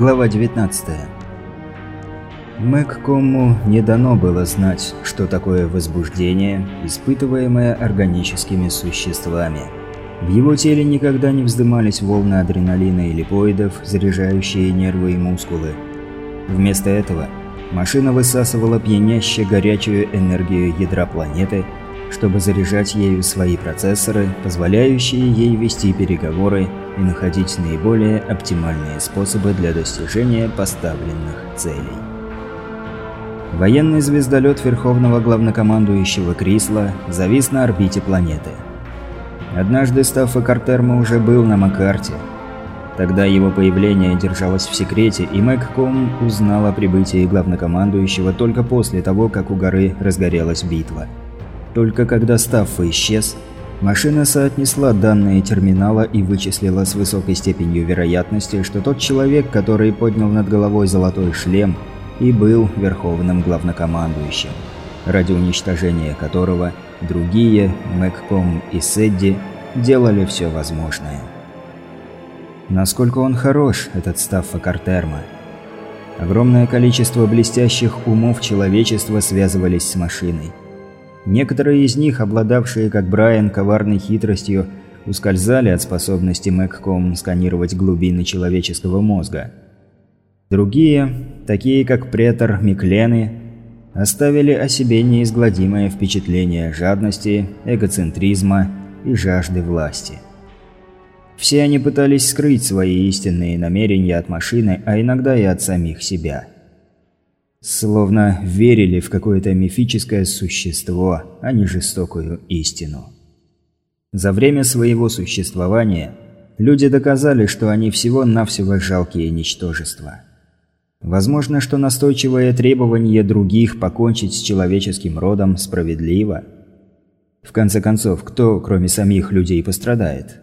Глава 19. Мэгкому не дано было знать, что такое возбуждение, испытываемое органическими существами. В его теле никогда не вздымались волны адреналина и липоидов, заряжающие нервы и мускулы. Вместо этого машина высасывала пьяняще горячую энергию ядра планеты – чтобы заряжать ею свои процессоры, позволяющие ей вести переговоры и находить наиболее оптимальные способы для достижения поставленных целей. Военный звездолет Верховного Главнокомандующего Крисла завис на орбите планеты. Однажды Стаффа Картерма уже был на Макарте. Тогда его появление держалось в секрете, и Мэгком узнал о прибытии главнокомандующего только после того, как у горы разгорелась битва – только когда Стаффа исчез, машина соотнесла данные терминала и вычислила с высокой степенью вероятности, что тот человек, который поднял над головой золотой шлем, и был верховным главнокомандующим, ради уничтожения которого другие, Мэгком и Сэдди, делали все возможное. Насколько он хорош, этот Стаффа Картерма. Огромное количество блестящих умов человечества связывались с машиной. Некоторые из них, обладавшие, как Брайан, коварной хитростью, ускользали от способности Мэгком сканировать глубины человеческого мозга. Другие, такие как претор Миклены, оставили о себе неизгладимое впечатление жадности, эгоцентризма и жажды власти. Все они пытались скрыть свои истинные намерения от машины, а иногда и от самих себя – Словно верили в какое-то мифическое существо, а не жестокую истину. За время своего существования люди доказали, что они всего-навсего жалкие ничтожества. Возможно, что настойчивое требование других покончить с человеческим родом справедливо. В конце концов, кто, кроме самих людей, пострадает?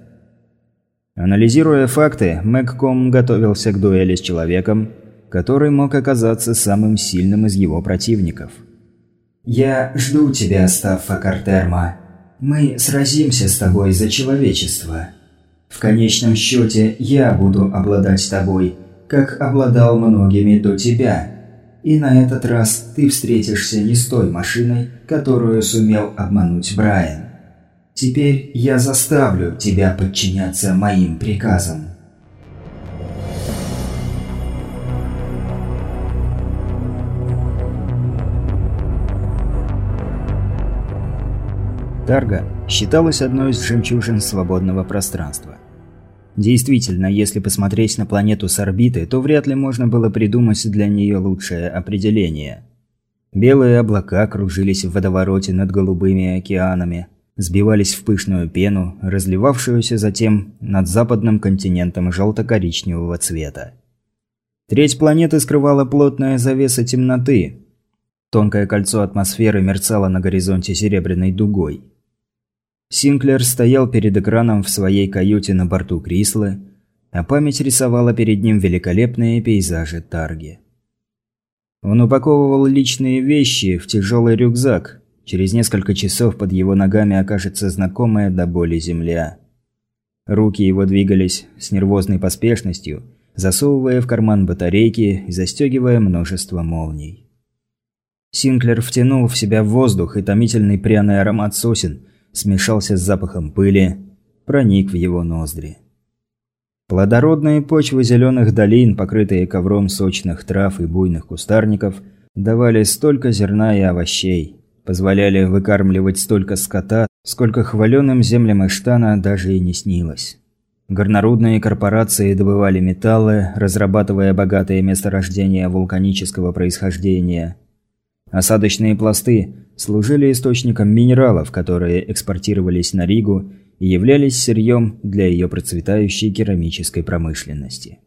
Анализируя факты, Мэгком готовился к дуэли с человеком, который мог оказаться самым сильным из его противников. «Я жду тебя, Стаффа Картерма. Мы сразимся с тобой за человечество. В конечном счете я буду обладать тобой, как обладал многими до тебя. И на этот раз ты встретишься не с той машиной, которую сумел обмануть Брайан. Теперь я заставлю тебя подчиняться моим приказам». Тарга считалась одной из жемчужин свободного пространства. Действительно, если посмотреть на планету с орбиты, то вряд ли можно было придумать для нее лучшее определение. Белые облака кружились в водовороте над голубыми океанами, сбивались в пышную пену, разливавшуюся затем над западным континентом желто-коричневого цвета. Треть планеты скрывала плотная завеса темноты. Тонкое кольцо атмосферы мерцало на горизонте серебряной дугой. Синклер стоял перед экраном в своей каюте на борту Крисла, а память рисовала перед ним великолепные пейзажи Тарги. Он упаковывал личные вещи в тяжелый рюкзак. Через несколько часов под его ногами окажется знакомая до боли земля. Руки его двигались с нервозной поспешностью, засовывая в карман батарейки и застегивая множество молний. Синклер втянул в себя воздух и томительный пряный аромат сосен, смешался с запахом пыли, проник в его ноздри. Плодородные почвы зеленых долин, покрытые ковром сочных трав и буйных кустарников, давали столько зерна и овощей, позволяли выкармливать столько скота, сколько хваленым землям Эштана даже и не снилось. Горнорудные корпорации добывали металлы, разрабатывая богатые месторождения вулканического происхождения. Осадочные пласты служили источником минералов, которые экспортировались на Ригу и являлись сырьем для ее процветающей керамической промышленности.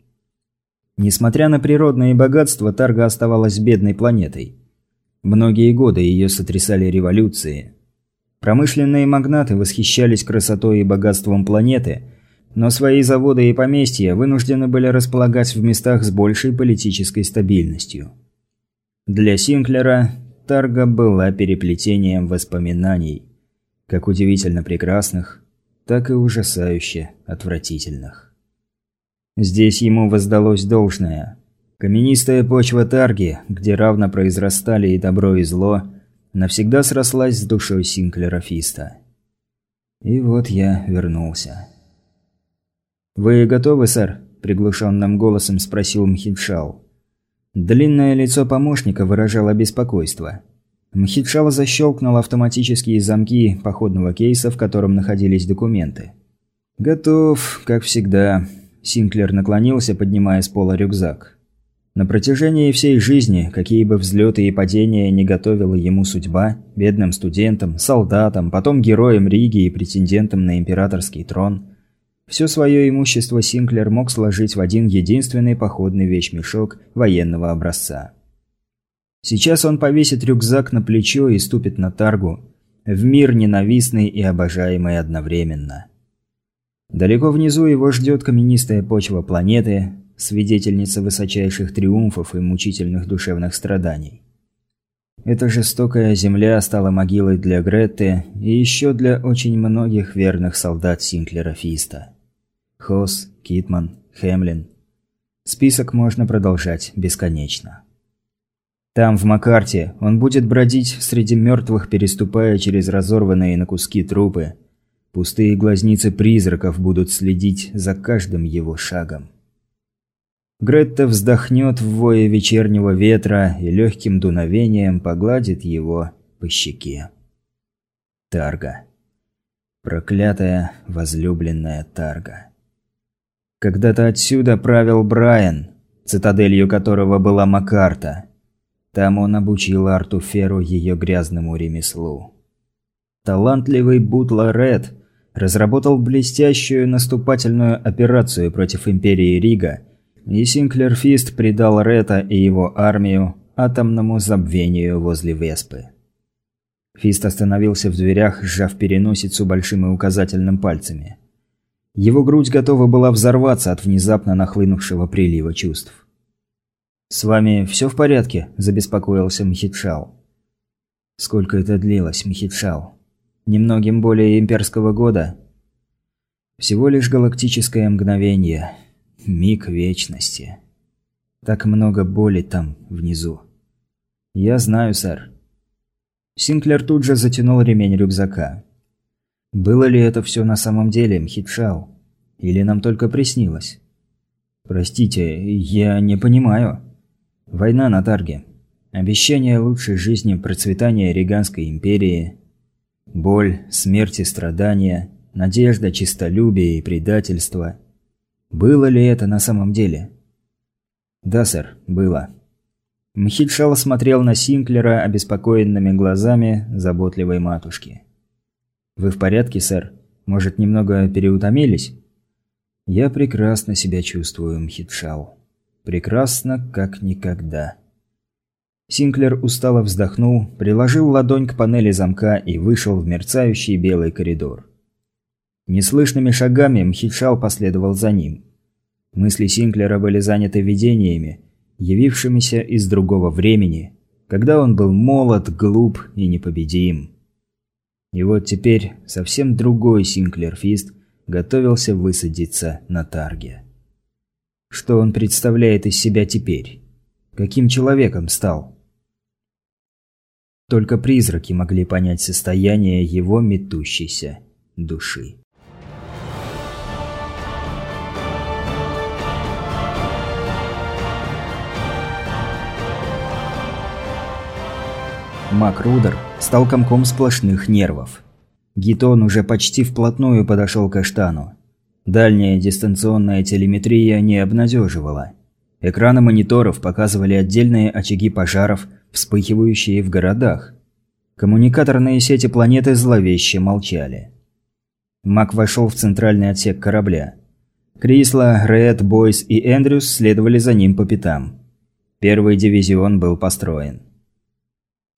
Несмотря на природные богатства, Тарга оставалась бедной планетой. Многие годы ее сотрясали революции. Промышленные магнаты восхищались красотой и богатством планеты, но свои заводы и поместья вынуждены были располагать в местах с большей политической стабильностью. Для Синклера Тарга была переплетением воспоминаний, как удивительно прекрасных, так и ужасающе отвратительных. Здесь ему воздалось должное. Каменистая почва Тарги, где равно произрастали и добро, и зло, навсегда срослась с душой Синклера Фиста. И вот я вернулся. «Вы готовы, сэр?» – приглушенным голосом спросил Мхитшал. Длинное лицо помощника выражало беспокойство. Мхитшал защелкнул автоматические замки походного кейса, в котором находились документы. «Готов, как всегда». Синклер наклонился, поднимая с пола рюкзак. На протяжении всей жизни, какие бы взлеты и падения не готовила ему судьба, бедным студентом, солдатом, потом героем Риги и претендентом на императорский трон, все свое имущество Синклер мог сложить в один единственный походный вещмешок военного образца. Сейчас он повесит рюкзак на плечо и ступит на таргу, в мир ненавистный и обожаемый одновременно. Далеко внизу его ждет каменистая почва планеты, свидетельница высочайших триумфов и мучительных душевных страданий. Эта жестокая земля стала могилой для Гретты и еще для очень многих верных солдат Синклера Фиста. Хос, Китман, Хемлин. Список можно продолжать бесконечно. Там, в Макарте, он будет бродить среди мертвых, переступая через разорванные на куски трупы. Пустые глазницы призраков будут следить за каждым его шагом. Гретта вздохнет в вое вечернего ветра и легким дуновением погладит его по щеке. Тарга. Проклятая, возлюбленная Тарга. Когда-то отсюда правил Брайан, цитаделью которого была Макарта. Там он обучил Арту Феру ее грязному ремеслу. Талантливый Бутла Ред разработал блестящую наступательную операцию против Империи Рига – и Синклер Фист предал Рета и его армию атомному забвению возле Веспы. Фист остановился в дверях, сжав переносицу большим и указательным пальцами. Его грудь готова была взорваться от внезапно нахлынувшего прилива чувств. «С вами все в порядке?» – забеспокоился Мхитшал. «Сколько это длилось, Мхитшал? Немногим более имперского года?» «Всего лишь галактическое мгновение. Миг вечности. Так много боли там, внизу. Я знаю, сэр. Синклер тут же затянул ремень рюкзака. Было ли это все на самом деле, Мхитшал? Или нам только приснилось? Простите, я не понимаю. Война на Тарге. Обещание лучшей жизни, процветания Риганской империи. Боль, смерть и страдания, надежда, чистолюбие и предательство – было ли это на самом деле? Да, сэр, было. Мхитшал смотрел на Синклера обеспокоенными глазами заботливой матушки. «Вы в порядке, сэр? Может, немного переутомились?» «Я прекрасно себя чувствую, Мхитшал. Прекрасно, как никогда». Синклер устало вздохнул, приложил ладонь к панели замка и вышел в мерцающий белый коридор. Неслышными шагами Мхитшал последовал за ним. Мысли Синклера были заняты видениями, явившимися из другого времени, когда он был молод, глуп и непобедим. И вот теперь совсем другой Синклер Фист готовился высадиться на Тарге. Что он представляет из себя теперь? Каким человеком стал? Только призраки могли понять состояние его метущейся души. Мак Рудер стал комком сплошных нервов. Гитон уже почти вплотную подошел к Аштану. Дальняя дистанционная телеметрия не обнадеживала. Экраны мониторов показывали отдельные очаги пожаров, вспыхивающие в городах. Коммуникаторные сети планеты зловеще молчали. Мак вошел в центральный отсек корабля. Крисла, Ред, Бойс и Эндрюс следовали за ним по пятам. Первый дивизион был построен.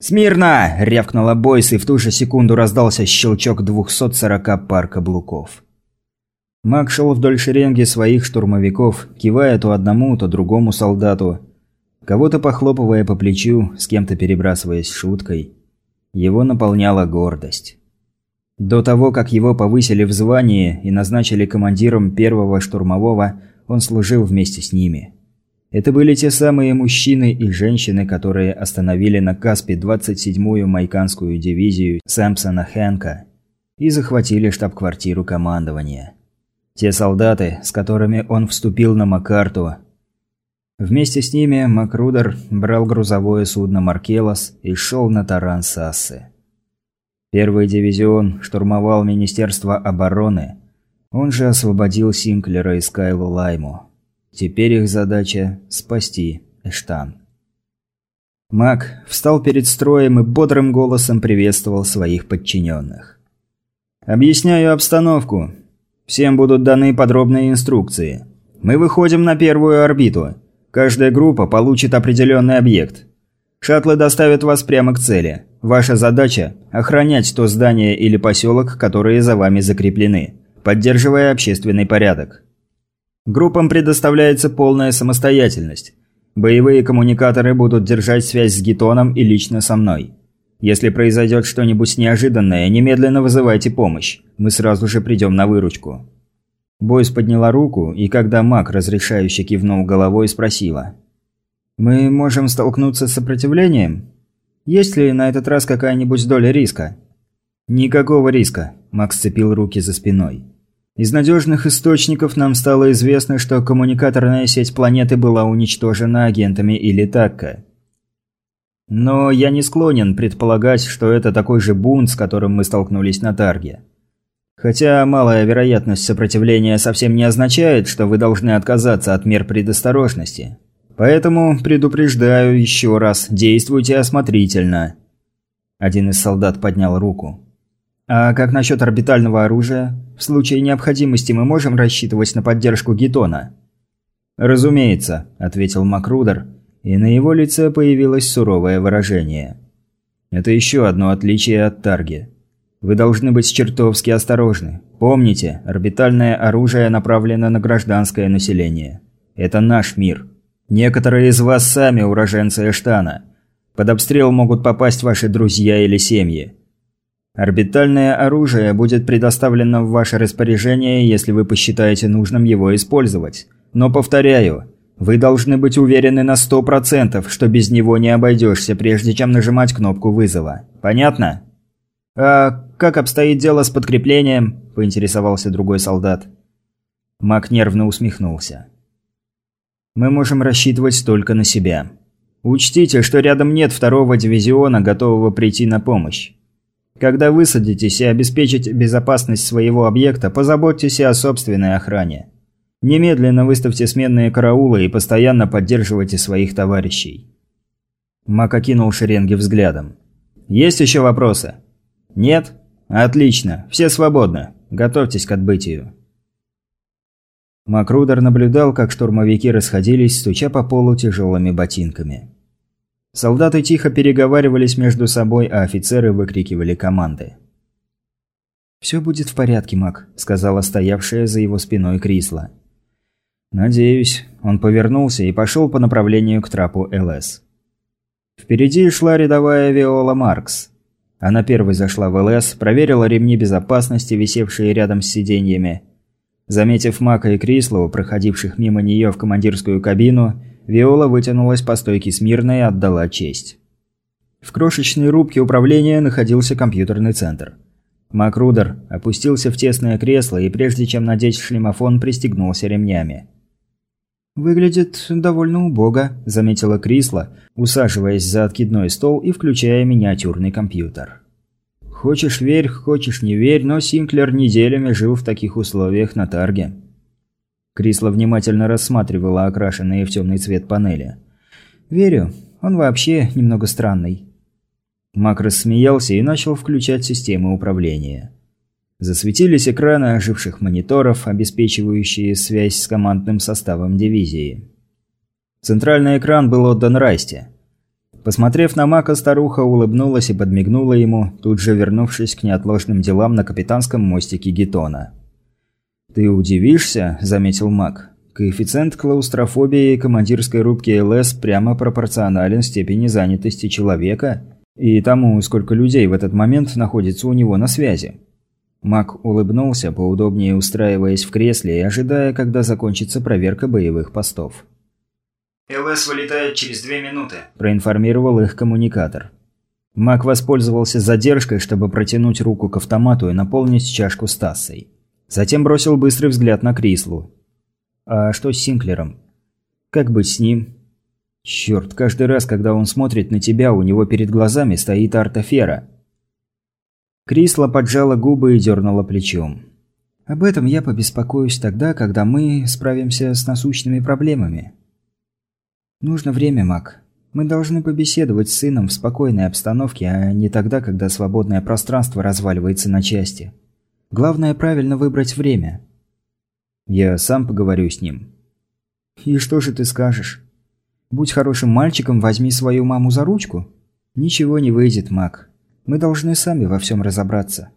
«Смирно!» – рявкнула Бойс, и в ту же секунду раздался щелчок 240 пар каблуков. Маг шел вдоль шеренги своих штурмовиков, кивая то одному, то другому солдату, кого-то похлопывая по плечу, с кем-то перебрасываясь шуткой. Его наполняла гордость. До того, как его повысили в звании и назначили командиром первого штурмового, он служил вместе с ними. Это были те самые мужчины и женщины, которые остановили на Каспе 27-ю Майканскую дивизию Сэмпсона Хэнка и захватили штаб-квартиру командования. Те солдаты, с которыми он вступил на Макарту. Вместе с ними Макрудер брал грузовое судно «Маркелос» и шел на таран Сассы. Первый дивизион штурмовал Министерство обороны, он же освободил Синклера и Скайлу Лайму. Теперь их задача – спасти Эштан. Мак встал перед строем и бодрым голосом приветствовал своих подчиненных. «Объясняю обстановку. Всем будут даны подробные инструкции. Мы выходим на первую орбиту. Каждая группа получит определенный объект. Шаттлы доставят вас прямо к цели. Ваша задача – охранять то здание или поселок, которые за вами закреплены, поддерживая общественный порядок. Группам предоставляется полная самостоятельность. Боевые коммуникаторы будут держать связь с Гетоном и лично со мной. Если произойдет что-нибудь неожиданное, немедленно вызывайте помощь. Мы сразу же придем на выручку». Бойс подняла руку, и когда маг, разрешающе кивнул головой, спросила. «Мы можем столкнуться с сопротивлением? Есть ли на этот раз какая-нибудь доля риска?» «Никакого риска», – Макс сцепил руки за спиной. Из надежных источников нам стало известно, что коммуникаторная сеть планеты была уничтожена агентами или Такка. Но я не склонен предполагать, что это такой же бунт, с которым мы столкнулись на Тарге. Хотя малая вероятность сопротивления совсем не означает, что вы должны отказаться от мер предосторожности. Поэтому предупреждаю еще раз, действуйте осмотрительно. Один из солдат поднял руку. А как насчет орбитального оружия? В случае необходимости мы можем рассчитывать на поддержку Гетона? Разумеется, ответил Макрудер, и на его лице появилось суровое выражение. Это еще одно отличие от Тарги. Вы должны быть чертовски осторожны. Помните, орбитальное оружие направлено на гражданское население. Это наш мир. Некоторые из вас сами уроженцы Эштана. Под обстрел могут попасть ваши друзья или семьи. Орбитальное оружие будет предоставлено в ваше распоряжение, если вы посчитаете нужным его использовать. Но повторяю, вы должны быть уверены на 100%, что без него не обойдешься, прежде чем нажимать кнопку вызова. Понятно? «А как обстоит дело с подкреплением?» – поинтересовался другой солдат. Мак нервно усмехнулся. «Мы можем рассчитывать только на себя. Учтите, что рядом нет второго дивизиона, готового прийти на помощь. Когда высадитесь и обеспечите безопасность своего объекта, позаботьтесь и о собственной охране. Немедленно выставьте сменные караулы и постоянно поддерживайте своих товарищей. Мак окинул шеренги взглядом. «Есть еще вопросы?» «Нет? Отлично. Все свободны. Готовьтесь к отбытию». Макрудер наблюдал, как штурмовики расходились, стуча по полу тяжелыми ботинками. Солдаты тихо переговаривались между собой, а офицеры выкрикивали команды. «Все будет в порядке, Мак», – сказала стоявшая за его спиной Крисла. «Надеюсь». Он повернулся и пошел по направлению к трапу ЛС. Впереди шла рядовая Виола Маркс. Она первой зашла в ЛС, проверила ремни безопасности, висевшие рядом с сиденьями. Заметив Мака и Крислову, проходивших мимо нее в командирскую кабину, Виола вытянулась по стойке смирно и отдала честь. В крошечной рубке управления находился компьютерный центр. Макрудер опустился в тесное кресло и прежде чем надеть шлемофон, пристегнулся ремнями. «Выглядит довольно убого», – заметила Крисла, усаживаясь за откидной стол и включая миниатюрный компьютер. «Хочешь верь, хочешь не верь, но Синклер неделями жил в таких условиях на Тарге. Крисла внимательно рассматривала окрашенные в темный цвет панели. «Верю, он вообще немного странный». Мак рассмеялся и начал включать системы управления. Засветились экраны оживших мониторов, обеспечивающие связь с командным составом дивизии. Центральный экран был отдан Расте. Посмотрев на Мака, старуха улыбнулась и подмигнула ему, тут же вернувшись к неотложным делам на капитанском мостике Гетона. «Ты удивишься», – заметил Мак. «Коэффициент клаустрофобии командирской рубки ЛС прямо пропорционален степени занятости человека и тому, сколько людей в этот момент находится у него на связи». Мак улыбнулся, поудобнее устраиваясь в кресле и ожидая, когда закончится проверка боевых постов. «ЛС вылетает через две минуты», – проинформировал их коммуникатор. Мак воспользовался задержкой, чтобы протянуть руку к автомату и наполнить чашку с тассой. Затем бросил быстрый взгляд на Крислу. «А что с Синклером? Как быть с ним?» «Черт, каждый раз, когда он смотрит на тебя, у него перед глазами стоит артофера». Крисла поджала губы и дернула плечом. «Об этом я побеспокоюсь тогда, когда мы справимся с насущными проблемами». «Нужно время, Мак. Мы должны побеседовать с сыном в спокойной обстановке, а не тогда, когда свободное пространство разваливается на части. Главное правильно выбрать время». «Я сам поговорю с ним». «И что же ты скажешь? Будь хорошим мальчиком, возьми свою маму за ручку?» «Ничего не выйдет, Мак. Мы должны сами во всем разобраться».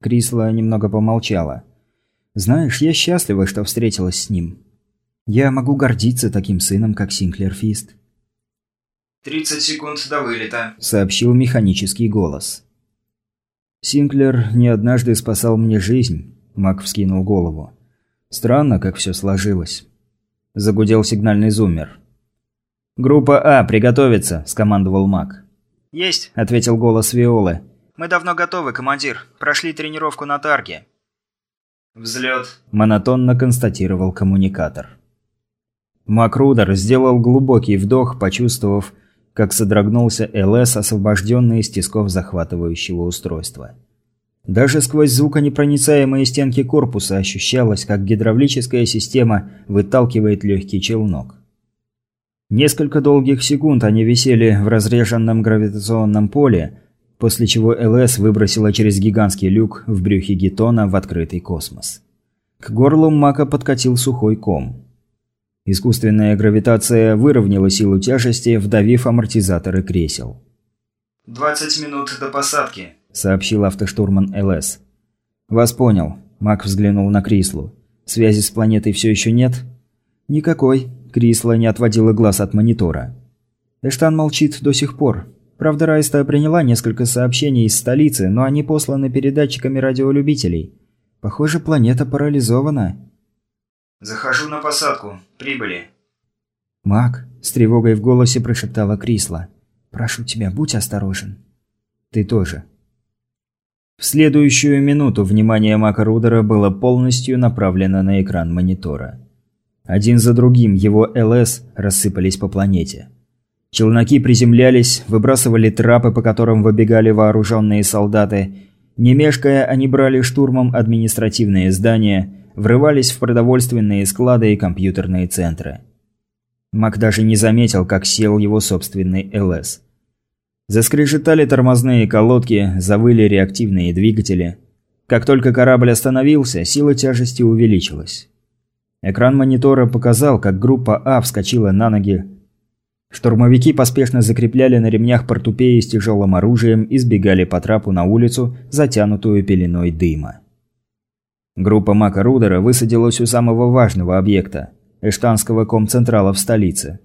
Крисла немного помолчала. «Знаешь, я счастлива, что встретилась с ним. Я могу гордиться таким сыном, как Синклер Фист. «Тридцать секунд до вылета», – сообщил механический голос. «Синклер не однажды спасал мне жизнь», – Мак вскинул голову. «Странно, как все сложилось». Загудел сигнальный зуммер. «Группа А, приготовиться», – скомандовал Мак. «Есть», – ответил голос Виолы. «Мы давно готовы, командир. Прошли тренировку на Тарге». «Взлет», – монотонно констатировал коммуникатор. Макрудер сделал глубокий вдох, почувствовав, как содрогнулся ЛС, освобожденный из тисков захватывающего устройства. Даже сквозь звуконепроницаемые стенки корпуса ощущалось, как гидравлическая система выталкивает легкий челнок. Несколько долгих секунд они висели в разреженном гравитационном поле, после чего ЛС выбросила через гигантский люк в брюхе Гетона в открытый космос. К горлу Мака подкатил сухой ком. Искусственная гравитация выровняла силу тяжести, вдавив амортизаторы кресел. «20 минут до посадки», – сообщил автоштурман ЛС. «Вас понял». Мак взглянул на Крислу. «Связи с планетой все еще нет?» «Никакой». Крисла не отводила глаз от монитора. Эштан молчит до сих пор. Правда, Райста приняла несколько сообщений из столицы, но они посланы передатчиками радиолюбителей. Похоже, планета парализована. «Захожу на посадку. Прибыли». «Мак», – с тревогой в голосе прошептала Крисла. «Прошу тебя, будь осторожен». «Ты тоже». В следующую минуту внимание Мака Рудера было полностью направлено на экран монитора. Один за другим его ЛС рассыпались по планете. Челноки приземлялись, выбрасывали трапы, по которым выбегали вооруженные солдаты. Не мешкая, они брали штурмом административные здания – врывались в продовольственные склады и компьютерные центры. Мак даже не заметил, как сел его собственный ЛС. Заскрежетали тормозные колодки, завыли реактивные двигатели. Как только корабль остановился, сила тяжести увеличилась. Экран монитора показал, как группа А вскочила на ноги. Штурмовики поспешно закрепляли на ремнях портупеи с тяжелым оружием и сбегали по трапу на улицу, затянутую пеленой дыма. Группа Мака Рудера высадилась у самого важного объекта – Эштанского комцентрала в столице.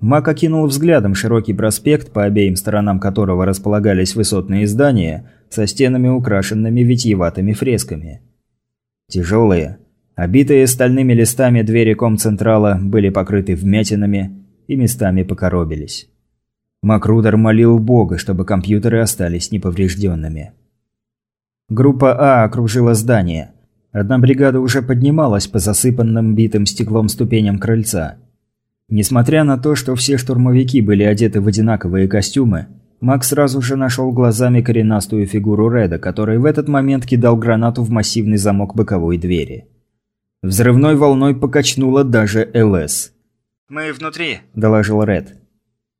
Мак окинул взглядом широкий проспект, по обеим сторонам которого располагались высотные здания со стенами, украшенными витьеватыми фресками. Тяжелые, обитые стальными листами двери комцентрала были покрыты вмятинами и местами покоробились. Макрудер молил Бога, чтобы компьютеры остались неповрежденными. Группа А окружила здание – Одна бригада уже поднималась по засыпанным битым стеклом ступеням крыльца. Несмотря на то, что все штурмовики были одеты в одинаковые костюмы, Макс сразу же нашел глазами коренастую фигуру Реда, который в этот момент кидал гранату в массивный замок боковой двери. Взрывной волной покачнуло даже ЛС. «Мы внутри», – доложил Ред.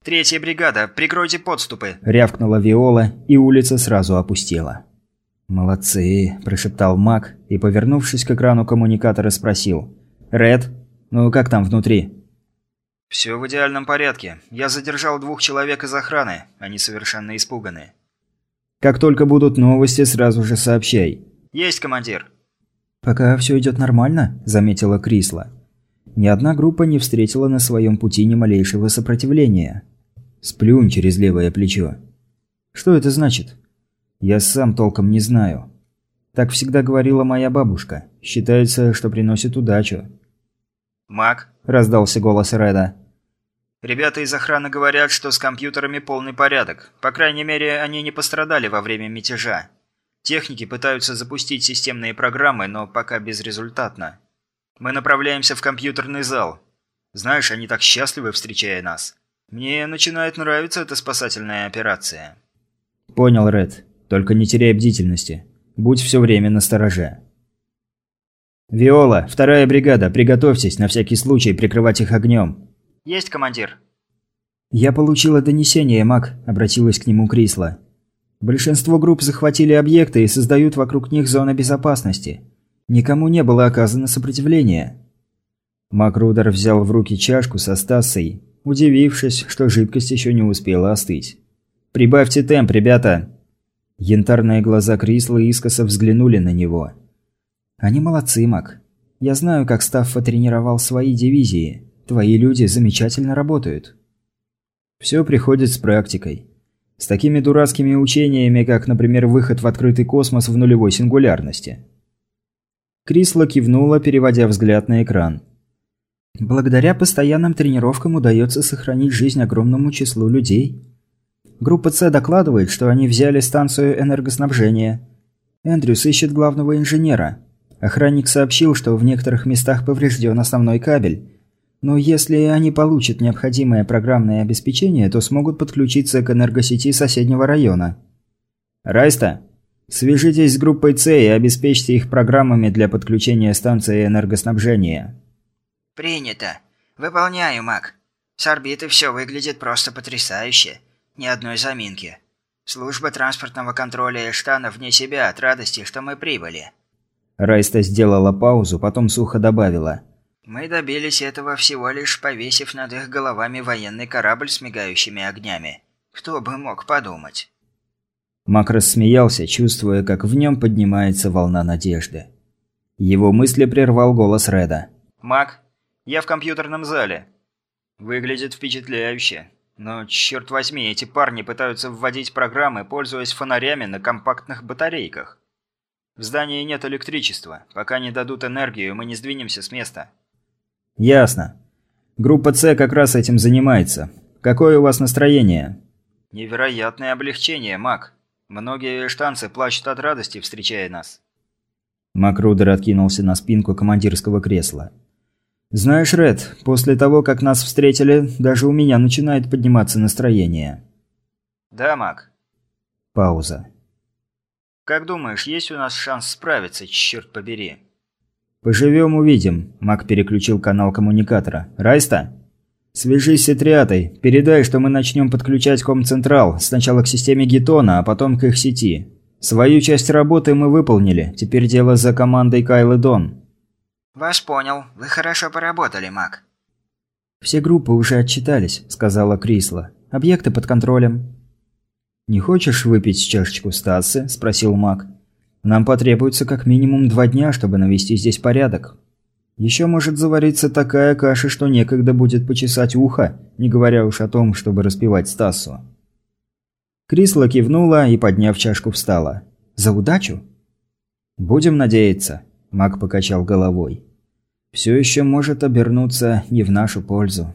«Третья бригада, прикройте подступы», – рявкнула Виола, и улица сразу опустела. «Молодцы», – прошептал Мак и, повернувшись к экрану коммуникатора, спросил. «Ред, ну как там внутри?» «Все в идеальном порядке. Я задержал двух человек из охраны. Они совершенно испуганы». «Как только будут новости, сразу же сообщай». «Есть, командир». «Пока все идет нормально», – заметила Крисла. Ни одна группа не встретила на своем пути ни малейшего сопротивления. «Сплюнь через левое плечо». «Что это значит?» Я сам толком не знаю. Так всегда говорила моя бабушка. Считается, что приносит удачу. «Маг?» – раздался голос Реда. Ребята из охраны говорят, что с компьютерами полный порядок. По крайней мере, они не пострадали во время мятежа. Техники пытаются запустить системные программы, но пока безрезультатно. Мы направляемся в компьютерный зал. Знаешь, они так счастливы, встречая нас. Мне начинает нравиться эта спасательная операция. Понял, Ред. Только не теряй бдительности. Будь все время на стороже. «Виола, вторая бригада, приготовьтесь на всякий случай прикрывать их огнем». «Есть, командир». «Я получила донесение, Мак», – обратилась к нему Крисла. «Большинство групп захватили объекты и создают вокруг них зоны безопасности. Никому не было оказано сопротивление». Макрудер взял в руки чашку со Стасой, удивившись, что жидкость еще не успела остыть. «Прибавьте темп, ребята!» Янтарные глаза Крисла искоса взглянули на него. «Они молодцы, Мак. Я знаю, как Стаффа тренировал свои дивизии. Твои люди замечательно работают». Все приходит с практикой. С такими дурацкими учениями, как, например, выход в открытый космос в нулевой сингулярности. Крисла кивнула, переводя взгляд на экран. Благодаря постоянным тренировкам удается сохранить жизнь огромному числу людей. Группа С докладывает, что они взяли станцию энергоснабжения. Эндрюс ищет главного инженера. Охранник сообщил, что в некоторых местах поврежден основной кабель. Но если они получат необходимое программное обеспечение, то смогут подключиться к энергосети соседнего района. Райста, свяжитесь с группой С и обеспечьте их программами для подключения станции энергоснабжения. Принято. Выполняю, Мак. С орбиты все выглядит просто потрясающе. Ни одной заминки. Служба транспортного контроля Эштана вне себя от радости, что мы прибыли. Райста сделала паузу, потом сухо добавила. «Мы добились этого всего лишь повесив над их головами военный корабль с мигающими огнями. Кто бы мог подумать?» Мак рассмеялся, чувствуя, как в нем поднимается волна надежды. Его мысли прервал голос Реда. «Мак, я в компьютерном зале. Выглядит впечатляюще. Но, черт возьми, эти парни пытаются вводить программы, пользуясь фонарями на компактных батарейках. В здании нет электричества. Пока не дадут энергию, мы не сдвинемся с места. Ясно. Группа С как раз этим занимается. Какое у вас настроение? Невероятное облегчение, Мак. Многие штанцы плачут от радости, встречая нас. Макрудер откинулся на спинку командирского кресла. «Знаешь, Ред, после того, как нас встретили, даже у меня начинает подниматься настроение». «Да, Мак». Пауза. Как думаешь, есть у нас шанс справиться, черт побери? Поживем, увидим. Мак переключил канал коммуникатора. Райста? Свяжись с Этриатой. Передай, что мы начнем подключать Комцентрал. Сначала к системе Гетона, а потом к их сети. Свою часть работы мы выполнили. Теперь дело за командой Кайлы Дон. Вас понял. Вы хорошо поработали, Мак. Все группы уже отчитались, сказала Крисла. Объекты под контролем. «Не хочешь выпить чашечку Стасы?» – спросил маг. «Нам потребуется как минимум два дня, чтобы навести здесь порядок. Еще может завариться такая каша, что некогда будет почесать ухо, не говоря уж о том, чтобы распевать Стасу». Крисла кивнула и, подняв чашку, встала. «За удачу?» «Будем надеяться», – маг покачал головой. «Все еще может обернуться не в нашу пользу».